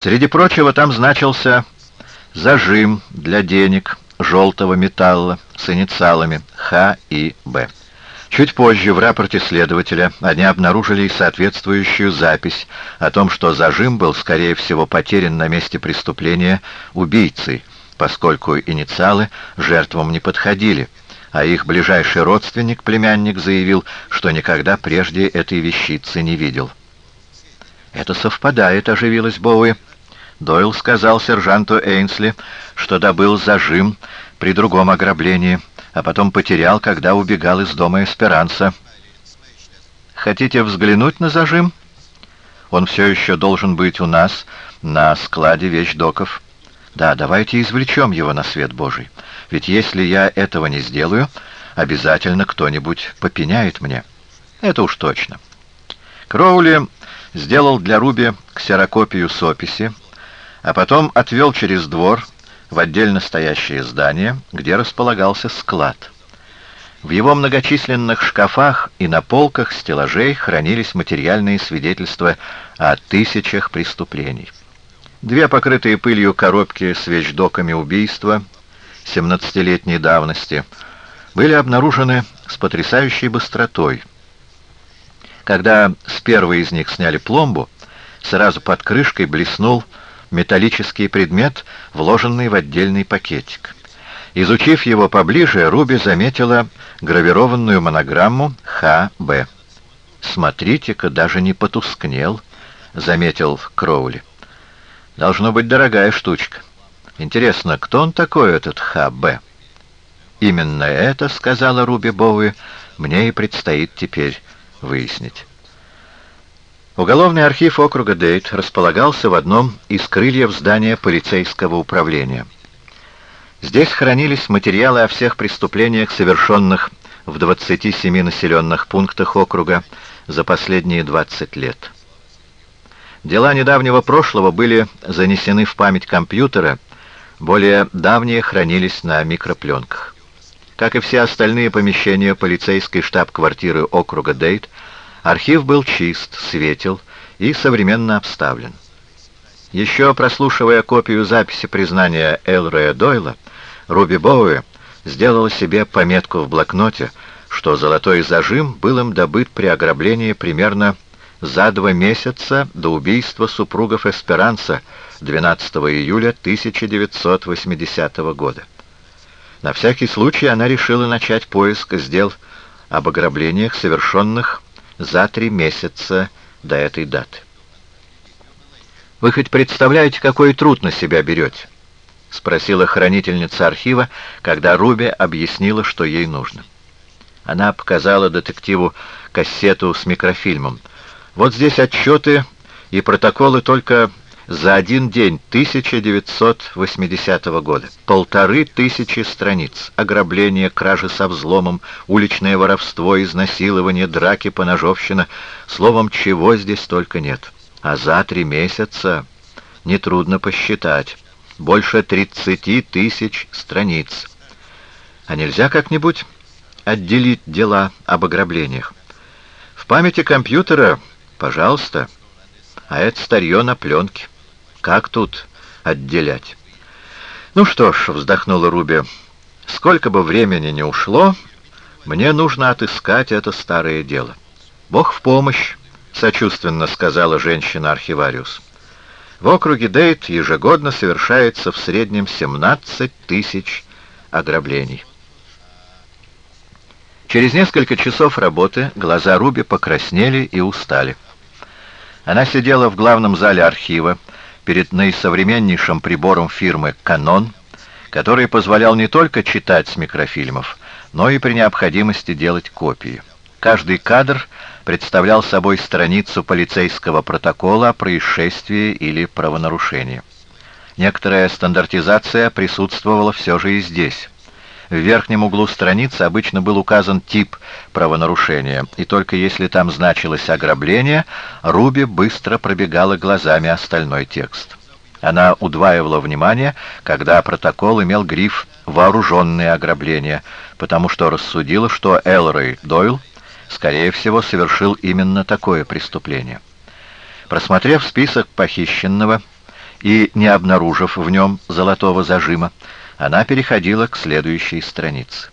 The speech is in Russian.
Среди прочего там значился зажим для денег желтого металла с инициалами Х и Б. Чуть позже в рапорте следователя они обнаружили соответствующую запись о том, что зажим был, скорее всего, потерян на месте преступления убийцей, поскольку инициалы жертвам не подходили, а их ближайший родственник, племянник, заявил, что никогда прежде этой вещицы не видел. «Это совпадает», — оживилась Боуи. Дойл сказал сержанту Эйнсли, что добыл зажим при другом ограблении — а потом потерял, когда убегал из дома Эсперанса. Хотите взглянуть на зажим? Он все еще должен быть у нас на складе вещдоков. Да, давайте извлечем его на свет Божий. Ведь если я этого не сделаю, обязательно кто-нибудь попеняет мне. Это уж точно. Кроули сделал для Руби ксерокопию с описи, а потом отвел через двор в отдельно стоящее здание, где располагался склад. В его многочисленных шкафах и на полках стеллажей хранились материальные свидетельства о тысячах преступлений. Две покрытые пылью коробки с вещдоками убийства 17-летней давности были обнаружены с потрясающей быстротой. Когда с первой из них сняли пломбу, сразу под крышкой блеснул металлический предмет, вложенный в отдельный пакетик. Изучив его поближе, Руби заметила гравированную монограмму «ХБ». «Смотрите-ка, даже не потускнел», — заметил Кроули. «Должно быть дорогая штучка. Интересно, кто он такой, этот ХБ?» «Именно это, — сказала Руби Боуи, — мне и предстоит теперь выяснить». Уголовный архив округа Дейт располагался в одном из крыльев здания полицейского управления. Здесь хранились материалы о всех преступлениях, совершенных в 27 населенных пунктах округа за последние 20 лет. Дела недавнего прошлого были занесены в память компьютера, более давние хранились на микропленках. Как и все остальные помещения полицейской штаб-квартиры округа Дейт, Архив был чист, светел и современно обставлен. Еще прослушивая копию записи признания Элроя Дойла, Руби Боуэ сделала себе пометку в блокноте, что золотой зажим был им добыт при ограблении примерно за два месяца до убийства супругов Эсперанса 12 июля 1980 года. На всякий случай она решила начать поиск дел об ограблениях, совершенных за три месяца до этой даты. «Вы хоть представляете, какой труд на себя берете?» — спросила хранительница архива, когда Руби объяснила, что ей нужно. Она показала детективу кассету с микрофильмом. «Вот здесь отчеты и протоколы только за один день 1980 года. Полторы тысячи страниц. Ограбление, кражи со взломом, уличное воровство, изнасилование, драки, поножовщина. Словом, чего здесь только нет. А за три месяца нетрудно посчитать. Больше 30 тысяч страниц. А нельзя как-нибудь отделить дела об ограблениях? В памяти компьютера, пожалуйста, а это старье на пленке. Как тут отделять? Ну что ж, вздохнула Руби, сколько бы времени ни ушло, мне нужно отыскать это старое дело. Бог в помощь, сочувственно сказала женщина-архивариус. В округе Дейт ежегодно совершается в среднем 17 тысяч ограблений. Через несколько часов работы глаза Руби покраснели и устали. Она сидела в главном зале архива, перед наисовременнейшим прибором фирмы Canon, который позволял не только читать с микрофильмов, но и при необходимости делать копии. Каждый кадр представлял собой страницу полицейского протокола о происшествии или правонарушении. Некоторая стандартизация присутствовала все же и здесь. В верхнем углу страницы обычно был указан тип правонарушения, и только если там значилось ограбление, Руби быстро пробегала глазами остальной текст. Она удваивала внимание, когда протокол имел гриф «вооруженные ограбления», потому что рассудила, что Элрой Дойл, скорее всего, совершил именно такое преступление. Просмотрев список похищенного и, не обнаружив в нем золотого зажима, она переходила к следующей странице.